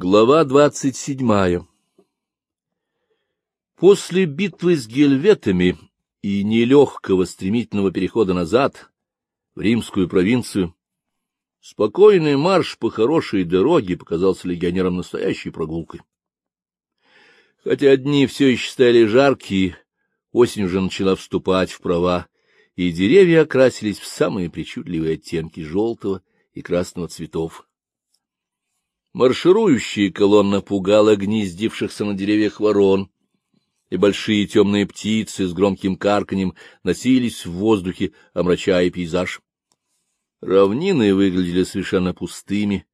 Глава двадцать седьмая После битвы с гельветами и нелегкого стремительного перехода назад в римскую провинцию, спокойный марш по хорошей дороге показался легионерам настоящей прогулкой. Хотя дни все еще стояли жаркие, осень уже начала вступать в права, и деревья окрасились в самые причудливые оттенки желтого и красного цветов. Марширующая колонна пугала гнездившихся на деревьях ворон, и большие темные птицы с громким карканьем носились в воздухе, омрачая пейзаж. Равнины выглядели совершенно пустыми,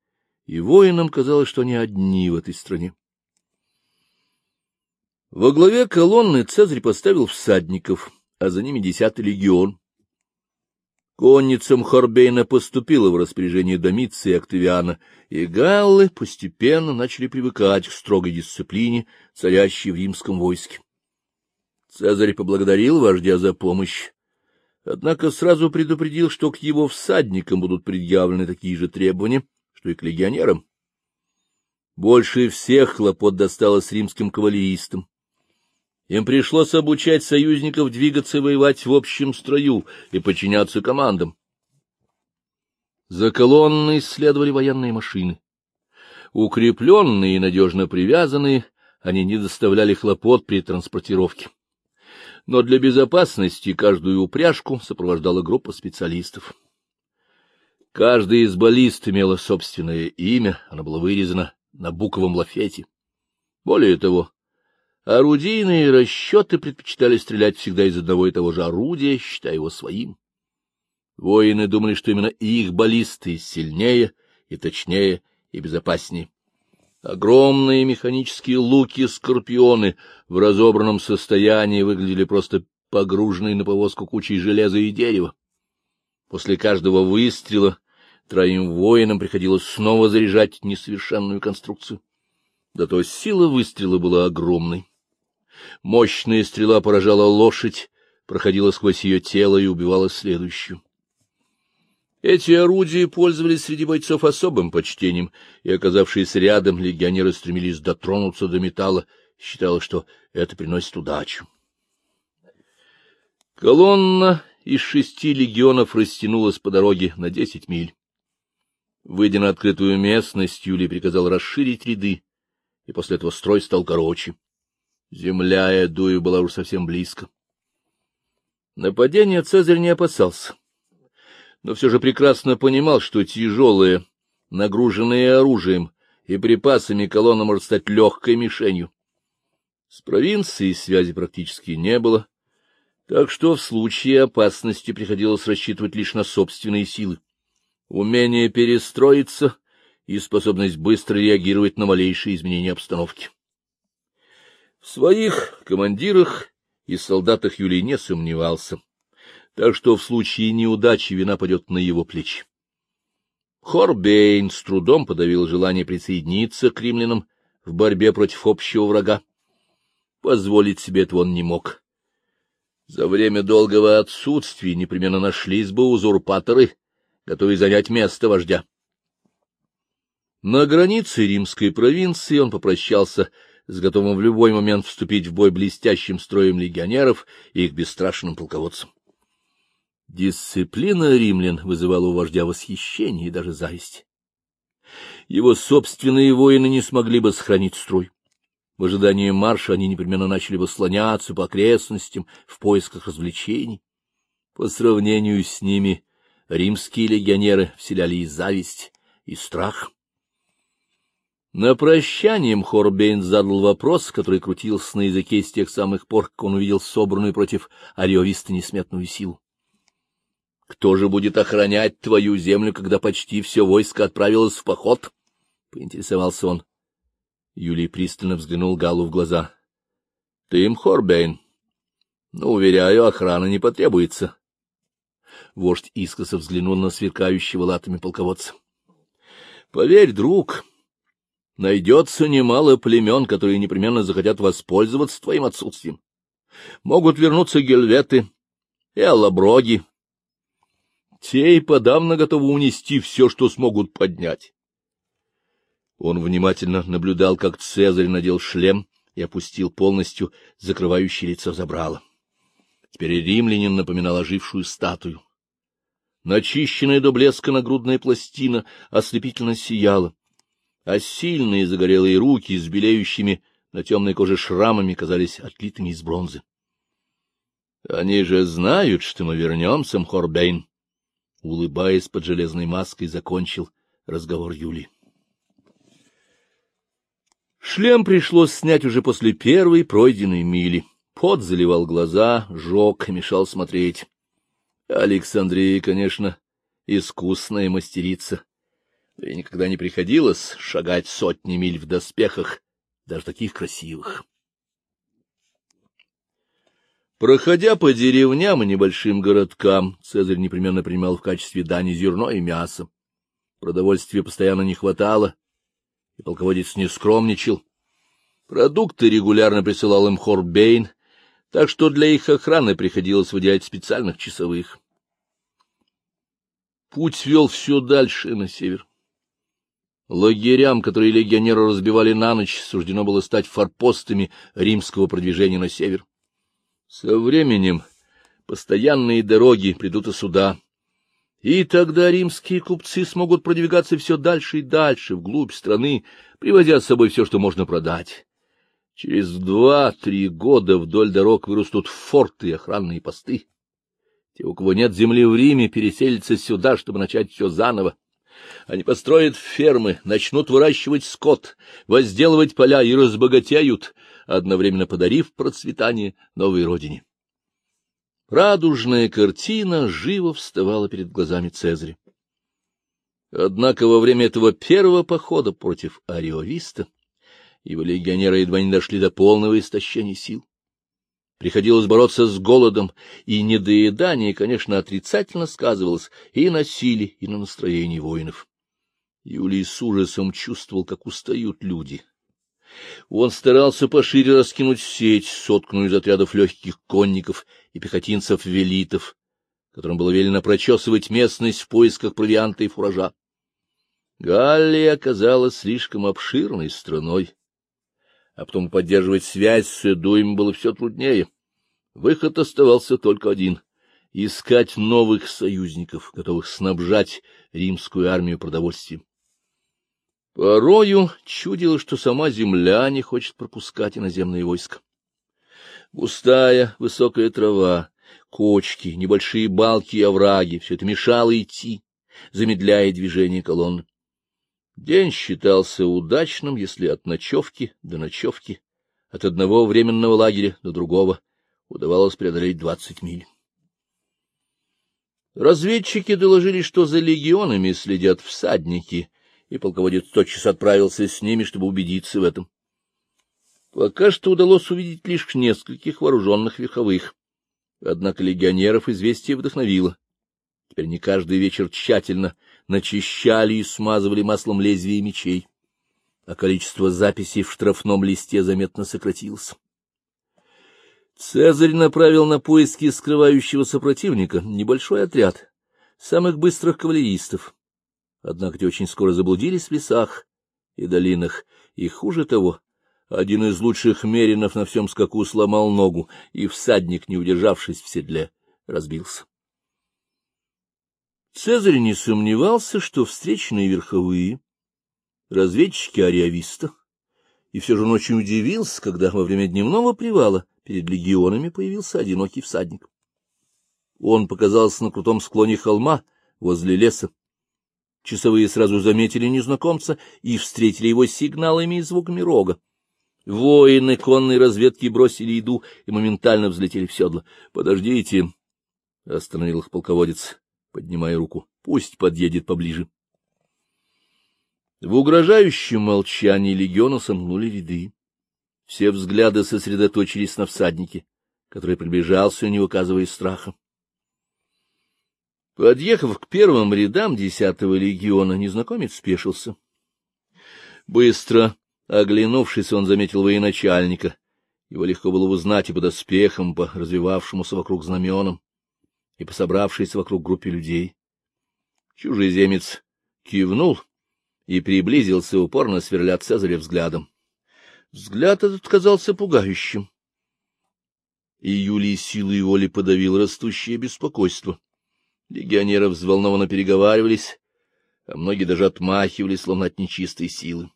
и воинам казалось, что они одни в этой стране. Во главе колонны Цезарь поставил всадников, а за ними десятый легион. Конницам Хорбейна поступило в распоряжение Домиции и Октавиана, и галлы постепенно начали привыкать к строгой дисциплине, царящей в римском войске. Цезарь поблагодарил вождя за помощь, однако сразу предупредил, что к его всадникам будут предъявлены такие же требования, что и к легионерам. Больше всех хлопот досталось римским кавалеристам. Им пришлось обучать союзников двигаться и воевать в общем строю и подчиняться командам. За колонной следовали военные машины. Укрепленные и надежно привязанные, они не доставляли хлопот при транспортировке. Но для безопасности каждую упряжку сопровождала группа специалистов. Каждая из баллист имела собственное имя, она была вырезана на буковом лафете. Более того, Орудийные расчеты предпочитали стрелять всегда из одного и того же орудия, считая его своим. Воины думали, что именно их баллисты сильнее и точнее и безопаснее. Огромные механические луки-скорпионы в разобранном состоянии выглядели просто погруженные на повозку кучей железа и дерева. После каждого выстрела троим воинам приходилось снова заряжать несовершенную конструкцию. Да то сила выстрела была огромной. Мощная стрела поражала лошадь, проходила сквозь ее тело и убивала следующую. Эти орудия пользовались среди бойцов особым почтением, и, оказавшись рядом, легионеры стремились дотронуться до металла, считалось, что это приносит удачу. Колонна из шести легионов растянулась по дороге на десять миль. Выйдя на открытую местность, Юлий приказал расширить ряды, и после этого строй стал короче. Земля Эдуи была уж совсем близко. Нападения Цезарь не опасался, но все же прекрасно понимал, что тяжелые, нагруженные оружием и припасами колонна может стать легкой мишенью. С провинцией связи практически не было, так что в случае опасности приходилось рассчитывать лишь на собственные силы. Умение перестроиться и способность быстро реагировать на малейшие изменения обстановки. В своих командирах и солдатах Юлий не сомневался, так что в случае неудачи вина падет на его плечи. Хорбейн с трудом подавил желание присоединиться к римлянам в борьбе против общего врага. Позволить себе этого он не мог. За время долгого отсутствия непременно нашлись бы узурпаторы, готовые занять место вождя. На границе римской провинции он попрощался с готовым в любой момент вступить в бой блестящим строем легионеров и их бесстрашным полководцем. Дисциплина римлян вызывала у вождя восхищение и даже зависть. Его собственные воины не смогли бы сохранить строй. В ожидании марша они непременно начали бы слоняться по окрестностям в поисках развлечений. По сравнению с ними римские легионеры вселяли и зависть, и страх. На прощание Хорбейн задал вопрос, который крутился на языке с тех самых пор, как он увидел собранную против Ариовиста несметную силу. — Кто же будет охранять твою землю, когда почти все войско отправилось в поход? — поинтересовался он. Юлий пристально взглянул Галу в глаза. — Ты им, Хорбейн? — Ну, уверяю, охрана не потребуется. Вождь искоса взглянул на сверкающего латами полководца. — Поверь, друг... Найдется немало племен, которые непременно захотят воспользоваться твоим отсутствием. Могут вернуться гельветы и аллаброги. Те и подавно готовы унести все, что смогут поднять. Он внимательно наблюдал, как Цезарь надел шлем и опустил полностью закрывающее лицо забрало. Теперь римлянин напоминал ожившую статую. Начищенная до блеска нагрудная пластина ослепительно сияла, а сильные загорелые руки с белеющими на темной коже шрамами казались отлитыми из бронзы. — Они же знают, что мы вернемся, Мхорбейн! — улыбаясь под железной маской, закончил разговор Юли. Шлем пришлось снять уже после первой пройденной мили. Пот заливал глаза, жег, мешал смотреть. Александрия, конечно, искусная мастерица. Ей никогда не приходилось шагать сотни миль в доспехах, даже таких красивых. Проходя по деревням и небольшим городкам, Цезарь непременно принимал в качестве дани зерно и мясо. Продовольствия постоянно не хватало, и полководец не скромничал. Продукты регулярно присылал им Хорбейн, так что для их охраны приходилось выделять специальных часовых. Путь вел все дальше на север. Лагерям, которые легионеры разбивали на ночь, суждено было стать форпостами римского продвижения на север. Со временем постоянные дороги придут и сюда, и тогда римские купцы смогут продвигаться все дальше и дальше, вглубь страны, привозя с собой все, что можно продать. Через два-три года вдоль дорог вырастут форты и охранные посты. Те, у кого нет земли в Риме, переселятся сюда, чтобы начать все заново. Они построят фермы, начнут выращивать скот, возделывать поля и разбогатеют, одновременно подарив процветание новой родине. Радужная картина живо вставала перед глазами Цезаря. Однако во время этого первого похода против Ариовиста его легионеры едва не дошли до полного истощения сил. Приходилось бороться с голодом, и недоедание, конечно, отрицательно сказывалось и на силе, и на настроении воинов. Юлий с ужасом чувствовал, как устают люди. Он старался пошире раскинуть сеть, сотканную из отрядов легких конников и пехотинцев-велитов, которым было велено прочесывать местность в поисках провианта и фуража. Галлия оказалась слишком обширной страной, а потом поддерживать связь с Эдуем было все труднее. Выход оставался только один — искать новых союзников, готовых снабжать римскую армию продовольствием. Порою чудило, что сама земля не хочет пропускать иноземные войска. Густая высокая трава, кочки, небольшие балки и овраги — все это мешало идти, замедляя движение колонны. День считался удачным, если от ночевки до ночевки, от одного временного лагеря до другого удавалось преодолеть двадцать миль. Разведчики доложили, что за легионами следят всадники, и полководец тотчас отправился с ними, чтобы убедиться в этом. Пока что удалось увидеть лишь нескольких вооруженных верховых. Однако легионеров известие вдохновило. Теперь не каждый вечер тщательно начищали и смазывали маслом лезвия мечей, а количество записей в штрафном листе заметно сократилось. Цезарь направил на поиски скрывающегося противника небольшой отряд самых быстрых кавалеристов. Однако те очень скоро заблудились в лесах и долинах, и хуже того, один из лучших меринов на всем скаку сломал ногу, и всадник, не удержавшись в седле, разбился. Цезарь не сомневался, что встречные верховые разведчики ариависта, и все же он очень удивился, когда во время дневного привала перед легионами появился одинокий всадник. Он показался на крутом склоне холма возле леса. Часовые сразу заметили незнакомца и встретили его сигналами и звуками рога. Воины конной разведки бросили еду и моментально взлетели в седло. — Подождите, — остановил их полководец, поднимая руку. — Пусть подъедет поближе. В угрожающем молчании легиона сомкнули ряды. Все взгляды сосредоточились на всаднике, который приближался, не выказывая страха. Подъехав к первым рядам десятого легиона, незнакомец спешился. Быстро оглянувшись, он заметил военачальника. Его легко было узнать и по доспехам, по развивавшемуся вокруг знаменам, и по собравшейся вокруг группе людей. Чужеземец кивнул и приблизился, упорно сверля Цезаря взглядом. Взгляд этот казался пугающим. И Юлий силой воли подавил растущее беспокойство. Легионеры взволнованно переговаривались, а многие даже отмахивались, словно от нечистой силы.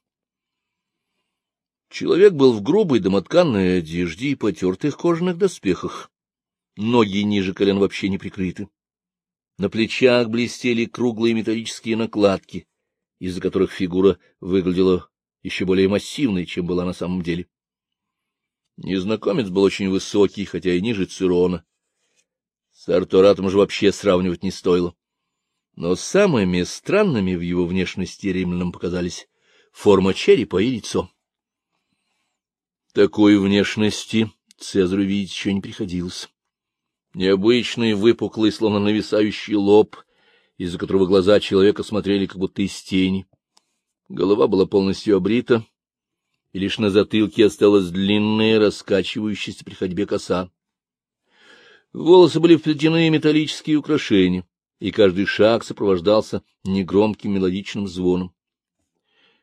Человек был в грубой домотканной одежде и потертых кожаных доспехах. Ноги ниже колен вообще не прикрыты. На плечах блестели круглые металлические накладки, из-за которых фигура выглядела еще более массивной, чем была на самом деле. Незнакомец был очень высокий, хотя и ниже Цирона. С Артуратом же вообще сравнивать не стоило. Но самыми странными в его внешности римлянам показались форма черепа и лицо. Такой внешности Цезарю видеть еще не приходилось. Необычный, выпуклый, словно нависающий лоб, из-за которого глаза человека смотрели как будто из тени. Голова была полностью обрита, и лишь на затылке осталась длинная, раскачивающаяся при ходьбе коса. Волосы были вплетены металлические украшения, и каждый шаг сопровождался негромким мелодичным звоном.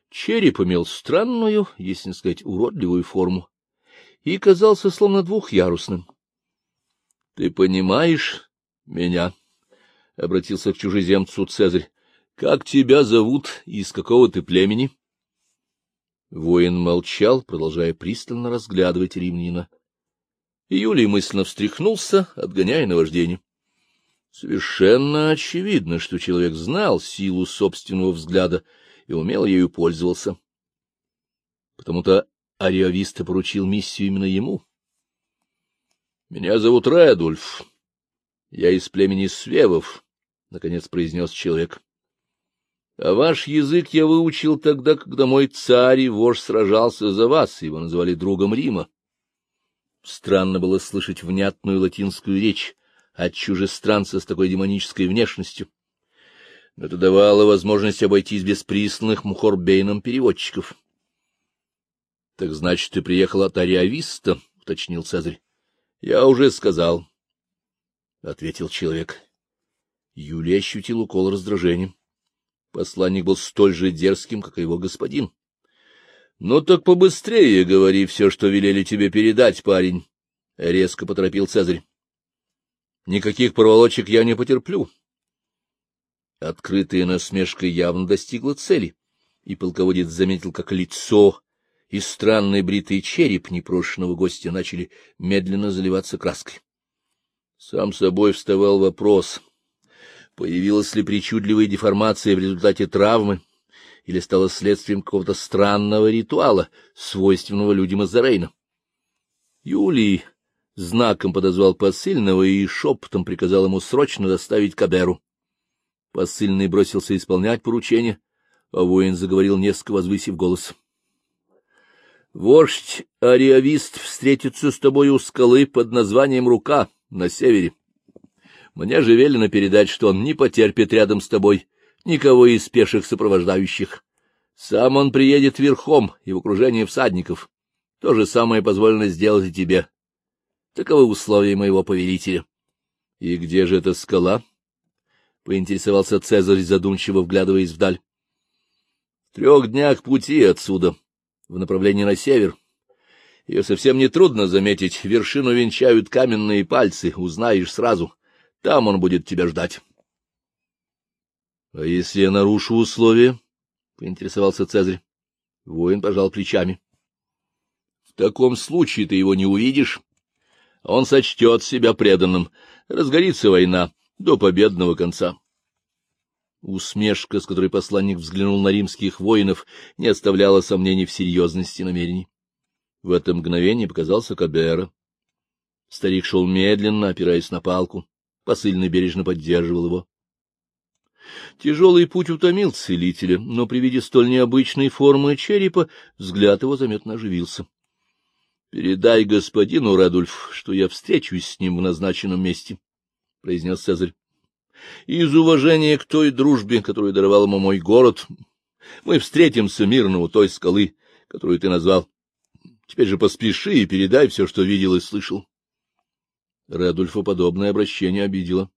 Череп имел странную, если не сказать уродливую форму, и казался словно двухъярусным. — Ты понимаешь меня? — обратился к чужеземцу Цезарь. — Как тебя зовут и из какого ты племени? Воин молчал, продолжая пристально разглядывать римлянина. Юлий мысленно встряхнулся, отгоняя наваждение. Совершенно очевидно, что человек знал силу собственного взгляда и умело ею пользовался. Потому-то Ариовиста поручил миссию именно ему. — Меня зовут Редульф. Я из племени Свевов, — наконец произнес человек. — А ваш язык я выучил тогда, когда мой царь и вождь сражался за вас, его называли другом Рима. Странно было слышать внятную латинскую речь от чужестранца с такой демонической внешностью. Но это давало возможность обойтись без присланных Мухорбейном переводчиков. — Так значит, ты приехал от Ариависта? — уточнил Цезарь. — Я уже сказал, — ответил человек. Юлия ощутил укол раздражения. Посланник был столь же дерзким, как и его господин. — Ну так побыстрее говори все, что велели тебе передать, парень, — резко поторопил Цезарь. — Никаких проволочек я не потерплю. Открытая насмешка явно достигла цели, и полководец заметил, как лицо и странный бритый череп непрошенного гостя начали медленно заливаться краской. Сам собой вставал вопрос, появилась ли причудливая деформация в результате травмы или стала следствием какого-то странного ритуала, свойственного людям из Зарейна. Юлий знаком подозвал посыльного и шепотом приказал ему срочно доставить Каберу. Посыльный бросился исполнять поручение, а воин заговорил, несколько возвысив голос. Вождь Ариавист встретится с тобой у скалы под названием Рука на севере. Мне же велено передать, что он не потерпит рядом с тобой никого из пеших сопровождающих. Сам он приедет верхом и в окружении всадников. То же самое позволено сделать и тебе. Таковы условия моего повелителя. — И где же эта скала? — поинтересовался Цезарь, задумчиво вглядываясь вдаль. — В трех днях пути отсюда, в направлении на север. Ее совсем не трудно заметить, вершину венчают каменные пальцы, узнаешь сразу. Там он будет тебя ждать. — А если я нарушу условия? — поинтересовался Цезарь. Воин пожал плечами. — В таком случае ты его не увидишь. Он сочтет себя преданным. Разгорится война до победного конца. Усмешка, с которой посланник взглянул на римских воинов, не оставляла сомнений в серьезности намерений. В это мгновение показался Кабера. Старик шел медленно, опираясь на палку. Посыльный бережно поддерживал его. Тяжелый путь утомил целителя, но при виде столь необычной формы черепа взгляд его заметно оживился. — Передай господину Радульф, что я встречусь с ним в назначенном месте, — произнес Цезарь. Из уважения к той дружбе, которую даровал ему мой город, мы встретимся мирно у той скалы, которую ты назвал. Теперь же поспеши и передай все, что видел и слышал. Редульфа подобное обращение обидело.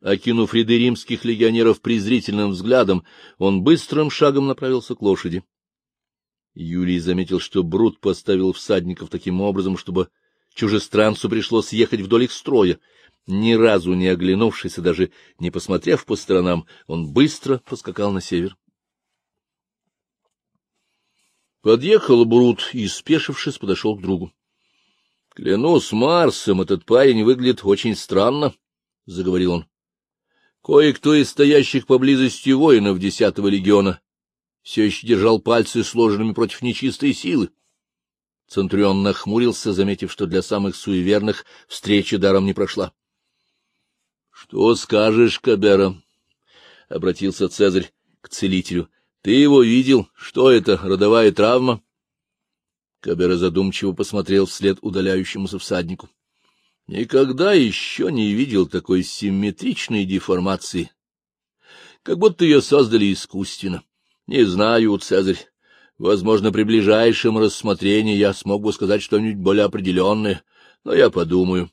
Окинув ряды римских легионеров презрительным взглядом, он быстрым шагом направился к лошади. Юлий заметил, что Брут поставил всадников таким образом, чтобы чужестранцу пришлось ехать вдоль их строя. Ни разу не оглянувшись и даже не посмотрев по сторонам, он быстро поскакал на север. Подъехал Брут и, спешившись, подошел к другу. — Клянусь Марсом, этот парень выглядит очень странно, — заговорил он. — Кое-кто из стоящих поблизости воинов десятого легиона все еще держал пальцы сложенными против нечистой силы. Центурион нахмурился, заметив, что для самых суеверных встреча даром не прошла. — Что скажешь, Кабера? — обратился Цезарь к целителю. Ты его видел? Что это, родовая травма? Кабера задумчиво посмотрел вслед удаляющемуся всаднику. Никогда еще не видел такой симметричной деформации. Как будто ее создали искусственно. Не знаю, Цезарь. Возможно, при ближайшем рассмотрении я смог бы сказать что-нибудь более определенное, но я подумаю.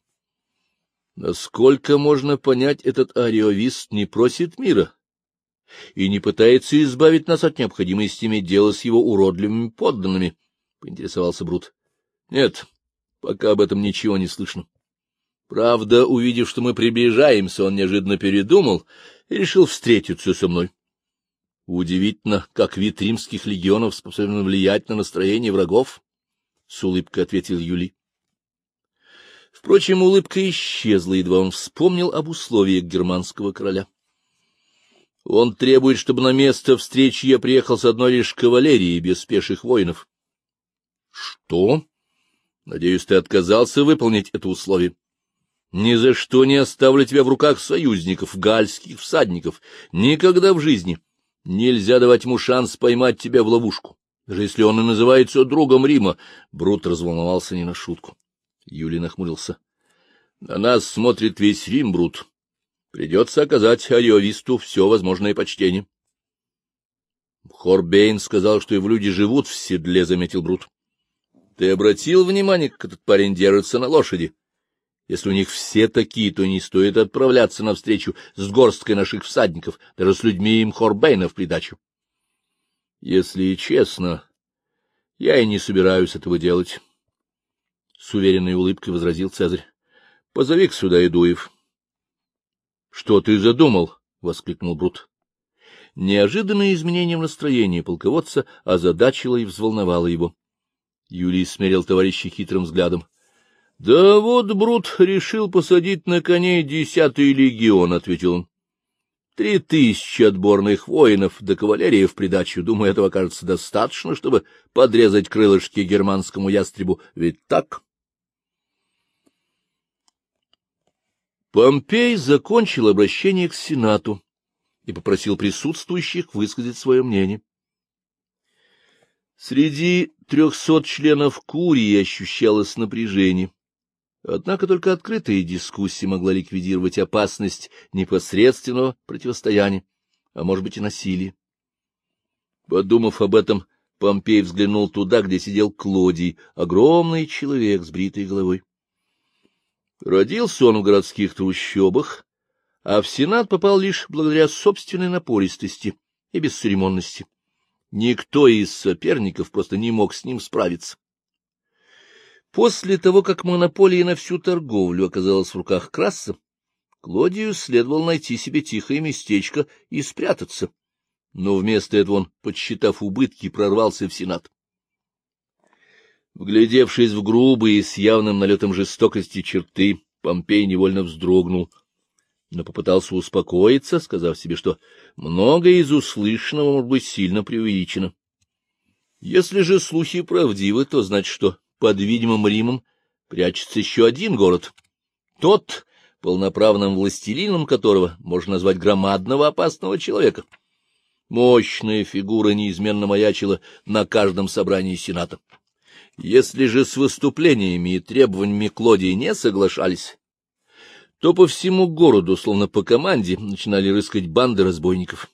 Насколько можно понять, этот ариовист не просит мира, и не пытается избавить нас от необходимости иметь дело с его уродливыми подданными, — поинтересовался Брут. — Нет, пока об этом ничего не слышно. Правда, увидев, что мы приближаемся, он неожиданно передумал и решил встретиться со мной. Удивительно, как вид римских легионов способен влиять на настроение врагов, — с улыбкой ответил Юлий. Впрочем, улыбка исчезла, едва он вспомнил об условиях германского короля. Он требует, чтобы на место встречи я приехал с одной лишь кавалерией, без пеших воинов. — Что? Надеюсь, ты отказался выполнить это условие. Ни за что не оставлю тебя в руках союзников, гальских всадников. Никогда в жизни. Нельзя давать ему шанс поймать тебя в ловушку. Даже если он и называется другом Рима. Брут разволновался не на шутку. Юлий нахмурился. — На нас смотрит весь Рим, Брут. Придется оказать ариовисту все возможное почтение. Хорбейн сказал, что его люди живут в седле, — заметил Брут. — Ты обратил внимание, как этот парень держится на лошади? Если у них все такие, то не стоит отправляться навстречу с горсткой наших всадников, даже с людьми им Хорбейна в придачу. Если честно, я и не собираюсь этого делать. С уверенной улыбкой возразил Цезарь. — Позови-ка сюда Идуев. —— Что ты задумал? — воскликнул Брут. Неожиданное изменение в настроении полководца озадачило и взволновало его. Юлий смерил товарища хитрым взглядом. — Да вот Брут решил посадить на коней десятый легион, — ответил он. — Три тысячи отборных воинов до да кавалерии в придачу. Думаю, этого кажется достаточно, чтобы подрезать крылышки германскому ястребу. Ведь так? — Помпей закончил обращение к Сенату и попросил присутствующих высказать свое мнение. Среди трехсот членов Курии ощущалось напряжение. Однако только открытая дискуссия могла ликвидировать опасность непосредственного противостояния, а может быть и насилия. Подумав об этом, Помпей взглянул туда, где сидел Клодий, огромный человек с бритой головой. Родился он в городских трущобах, а в Сенат попал лишь благодаря собственной напористости и бесцеремонности. Никто из соперников просто не мог с ним справиться. После того, как монополия на всю торговлю оказалась в руках Краса, Клодию следовало найти себе тихое местечко и спрятаться. Но вместо этого он, подсчитав убытки, прорвался в Сенат. Вглядевшись в грубые, с явным налетом жестокости черты, Помпей невольно вздрогнул, но попытался успокоиться, сказав себе, что многое из услышанного может быть сильно преувеличено. Если же слухи правдивы, то значит, что под видимым Римом прячется еще один город. Тот, полноправным властелином которого можно назвать громадного опасного человека. Мощная фигура неизменно маячила на каждом собрании Сената. Если же с выступлениями и требованиями Клодии не соглашались, то по всему городу, словно по команде, начинали рыскать банды разбойников.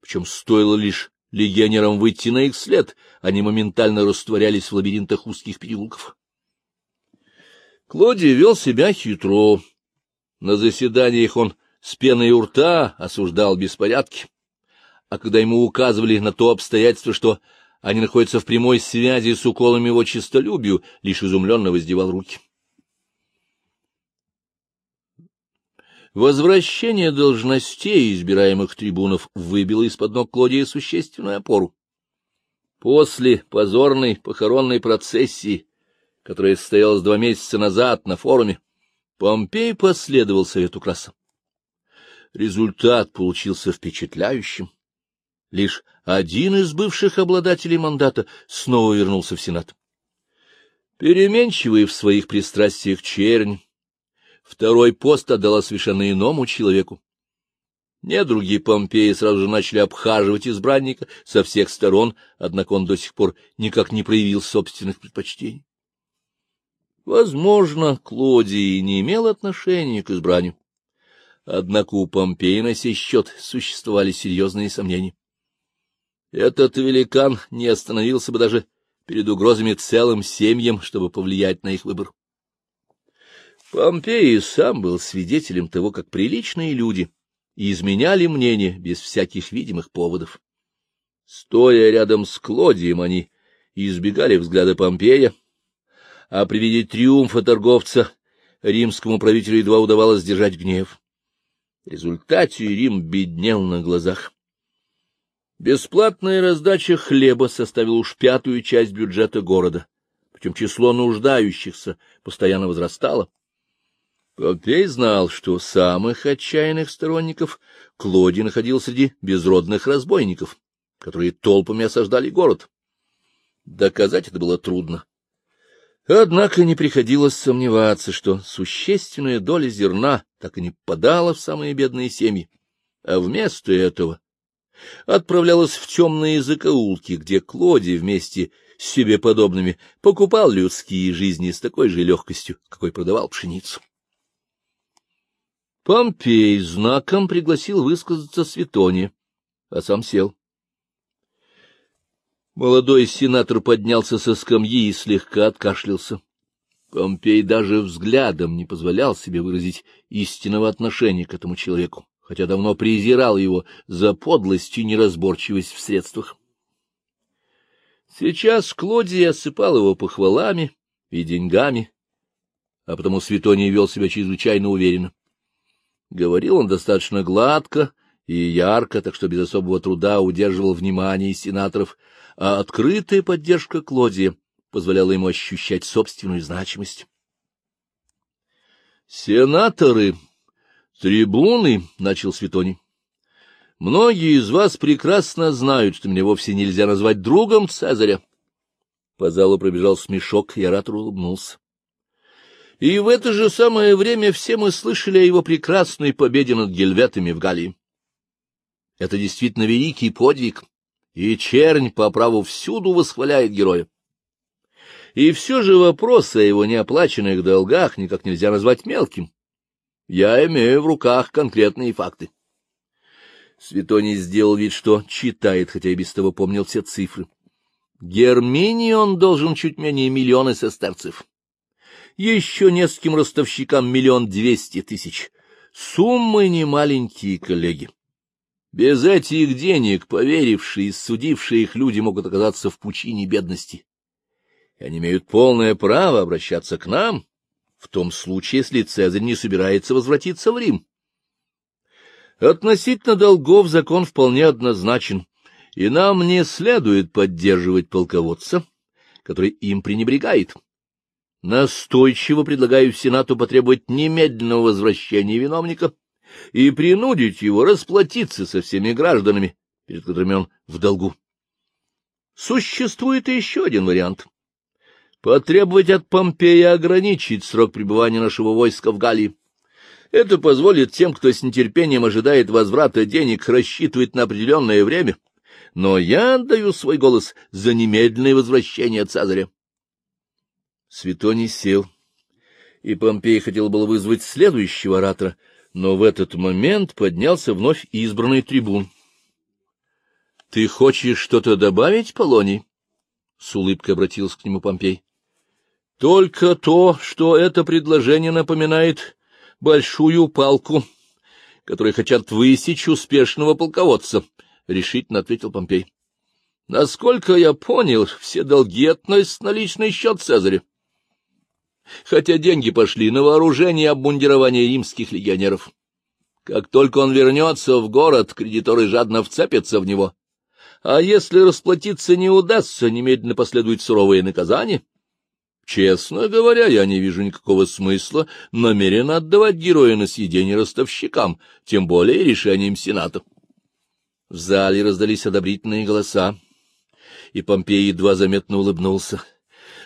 Причем стоило лишь легионерам выйти на их след, они моментально растворялись в лабиринтах узких переулков. Клодий вел себя хитро. На заседаниях он с пеной у рта осуждал беспорядки, а когда ему указывали на то обстоятельство, что они находятся в прямой связи с уколами его честолюбию, лишь изумленно воздевал руки. Возвращение должностей избираемых трибунов выбило из-под ног Клодия существенную опору. После позорной похоронной процессии, которая состоялась два месяца назад на форуме, Помпей последовал совету Краса. Результат получился впечатляющим. Лишь один из бывших обладателей мандата снова вернулся в Сенат. Переменчивый в своих пристрастиях чернь, второй пост отдала совершенно иному человеку. Недруги Помпеи сразу же начали обхаживать избранника со всех сторон, однако он до сих пор никак не проявил собственных предпочтений. Возможно, Клодий не имел отношения к избранию. Однако у Помпея на сей счет существовали серьезные сомнения. Этот великан не остановился бы даже перед угрозами целым семьям, чтобы повлиять на их выбор. Помпей сам был свидетелем того, как приличные люди изменяли мнение без всяких видимых поводов. Стоя рядом с Клодием, они избегали взгляда Помпея, а при виде триумфа торговца римскому правителю едва удавалось сдержать гнев. В результате Рим беднел на глазах. Бесплатная раздача хлеба составила уж пятую часть бюджета города, причем число нуждающихся постоянно возрастало. Попей знал, что самых отчаянных сторонников Клоди находил среди безродных разбойников, которые толпами осаждали город. Доказать это было трудно. Однако не приходилось сомневаться, что существенная доля зерна так и не попадала в самые бедные семьи, а вместо этого отправлялась в темные закоулки, где Клоди вместе с себе подобными покупал людские жизни с такой же легкостью, какой продавал пшеницу. Помпей знаком пригласил высказаться Светоне, а сам сел. Молодой сенатор поднялся со скамьи и слегка откашлялся. Помпей даже взглядом не позволял себе выразить истинного отношения к этому человеку хотя давно презирал его за подлость и неразборчивость в средствах. Сейчас Клодий осыпал его похвалами и деньгами, а потому Светоний вел себя чрезвычайно уверенно. Говорил он достаточно гладко и ярко, так что без особого труда удерживал внимание сенаторов, а открытая поддержка Клодия позволяла ему ощущать собственную значимость. Сенаторы Трибуны, — начал Светоний, — многие из вас прекрасно знают, что меня вовсе нельзя назвать другом Цезаря. По залу пробежал смешок, и оратор улыбнулся. И в это же самое время все мы слышали о его прекрасной победе над гельветами в Галлии. Это действительно великий подвиг, и чернь по праву всюду восхваляет героя. И все же вопрос о его неоплаченных долгах никак нельзя назвать мелким. Я имею в руках конкретные факты. Светоний сделал вид, что читает, хотя и без того помнил все цифры. Герминии он должен чуть менее миллиона сестерцев. Еще нескольким ростовщикам миллион двести тысяч. Суммы немаленькие, коллеги. Без этих денег поверившие и судившие их люди могут оказаться в пучине бедности. И они имеют полное право обращаться к нам, в том случае, если Цезарь не собирается возвратиться в Рим. Относительно долгов закон вполне однозначен, и нам не следует поддерживать полководца, который им пренебрегает. Настойчиво предлагаю Сенату потребовать немедленного возвращения виновника и принудить его расплатиться со всеми гражданами, перед которыми он в долгу. Существует и еще один вариант — потребовать от Помпея ограничить срок пребывания нашего войска в Галлии. Это позволит тем, кто с нетерпением ожидает возврата денег, рассчитывать на определенное время. Но я отдаю свой голос за немедленное возвращение Цезаря. Светоний сел, и Помпей хотел было вызвать следующего оратора, но в этот момент поднялся вновь избранный трибун. — Ты хочешь что-то добавить, Полоний? — с улыбкой обратился к нему Помпей. Только то, что это предложение напоминает большую палку, которые хотят высечь успешного полководца, — решительно ответил Помпей. — Насколько я понял, все долги относятся на личный счет Цезаря. Хотя деньги пошли на вооружение и обмундирование римских легионеров. Как только он вернется в город, кредиторы жадно вцепятся в него. А если расплатиться не удастся, немедленно последует суровое наказание. Честно говоря, я не вижу никакого смысла намеренно отдавать героя на съедение ростовщикам, тем более решением Сената. В зале раздались одобрительные голоса, и Помпей едва заметно улыбнулся.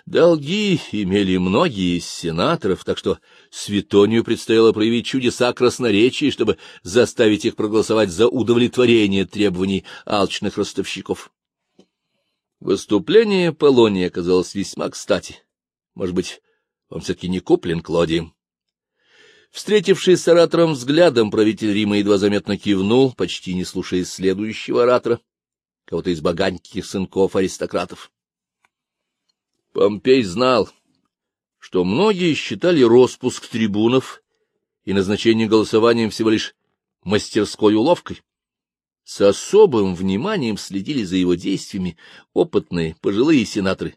Долги имели многие из сенаторов, так что Светонию предстояло проявить чудеса красноречия, чтобы заставить их проголосовать за удовлетворение требований алчных ростовщиков. Выступление Полония оказалось весьма кстати. Может быть, он все-таки не куплен Клодием? Встретившись с оратором взглядом, правитель Рима едва заметно кивнул, почти не слушая следующего оратора, кого-то из богатеньких сынков аристократов. Помпей знал, что многие считали распуск трибунов и назначение голосованием всего лишь мастерской уловкой. С особым вниманием следили за его действиями опытные пожилые сенаторы,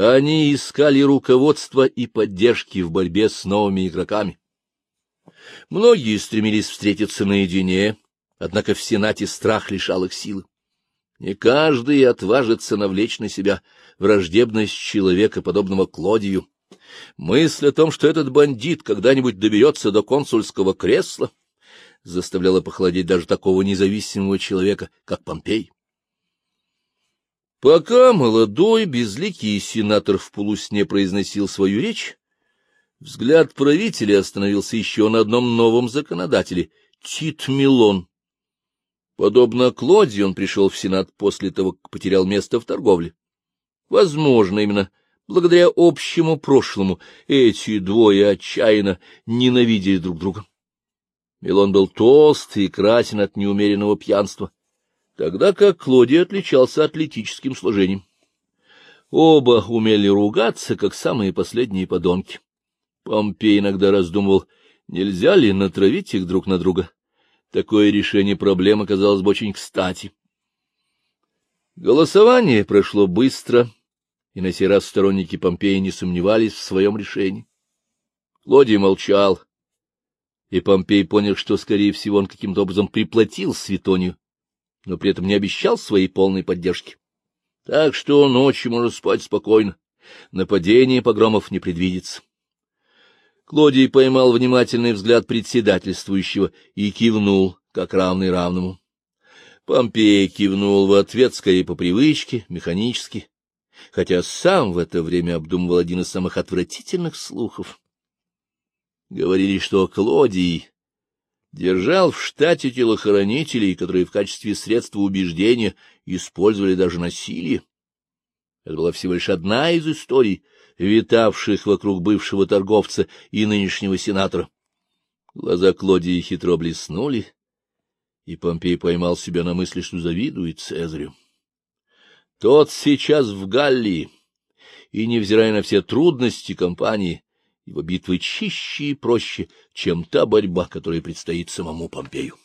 они искали руководства и поддержки в борьбе с новыми игроками. Многие стремились встретиться наедине, однако в Сенате страх лишал их силы. Не каждый отважится навлечь на себя враждебность человека, подобного Клодию. Мысль о том, что этот бандит когда-нибудь доберется до консульского кресла, заставляла похолодеть даже такого независимого человека, как Помпей. Пока молодой, безликий сенатор в полусне произносил свою речь, взгляд правителя остановился еще на одном новом законодателе — Тит Милон. Подобно Клоди, он пришел в Сенат после того, как потерял место в торговле. Возможно, именно благодаря общему прошлому эти двое отчаянно ненавидели друг друга. Милон был толст и красен от неумеренного пьянства тогда как Клодий отличался атлетическим сложением. Оба умели ругаться, как самые последние подонки. Помпей иногда раздумывал, нельзя ли натравить их друг на друга. Такое решение проблемы казалось бы очень кстати. Голосование прошло быстро, и на сей раз сторонники Помпея не сомневались в своем решении. Клодий молчал, и Помпей понял, что, скорее всего, он каким-то образом приплатил Светонию но при этом не обещал своей полной поддержки. Так что ночью можно спать спокойно. Нападения погромов не предвидится. Клодий поймал внимательный взгляд председательствующего и кивнул, как равный равному. Помпей кивнул в ответ скорее по привычке, механически, хотя сам в это время обдумывал один из самых отвратительных слухов. Говорили, что Клодий держал в штате телохранителей, которые в качестве средства убеждения использовали даже насилие. Это была всего лишь одна из историй, витавших вокруг бывшего торговца и нынешнего сенатора. Глаза Клодии хитро блеснули, и Помпей поймал себя на мысли, что завидует Цезарю. Тот сейчас в Галлии, и, невзирая на все трудности компании, его битвы чище и проще, чем та борьба, которая предстоит самому Помпею.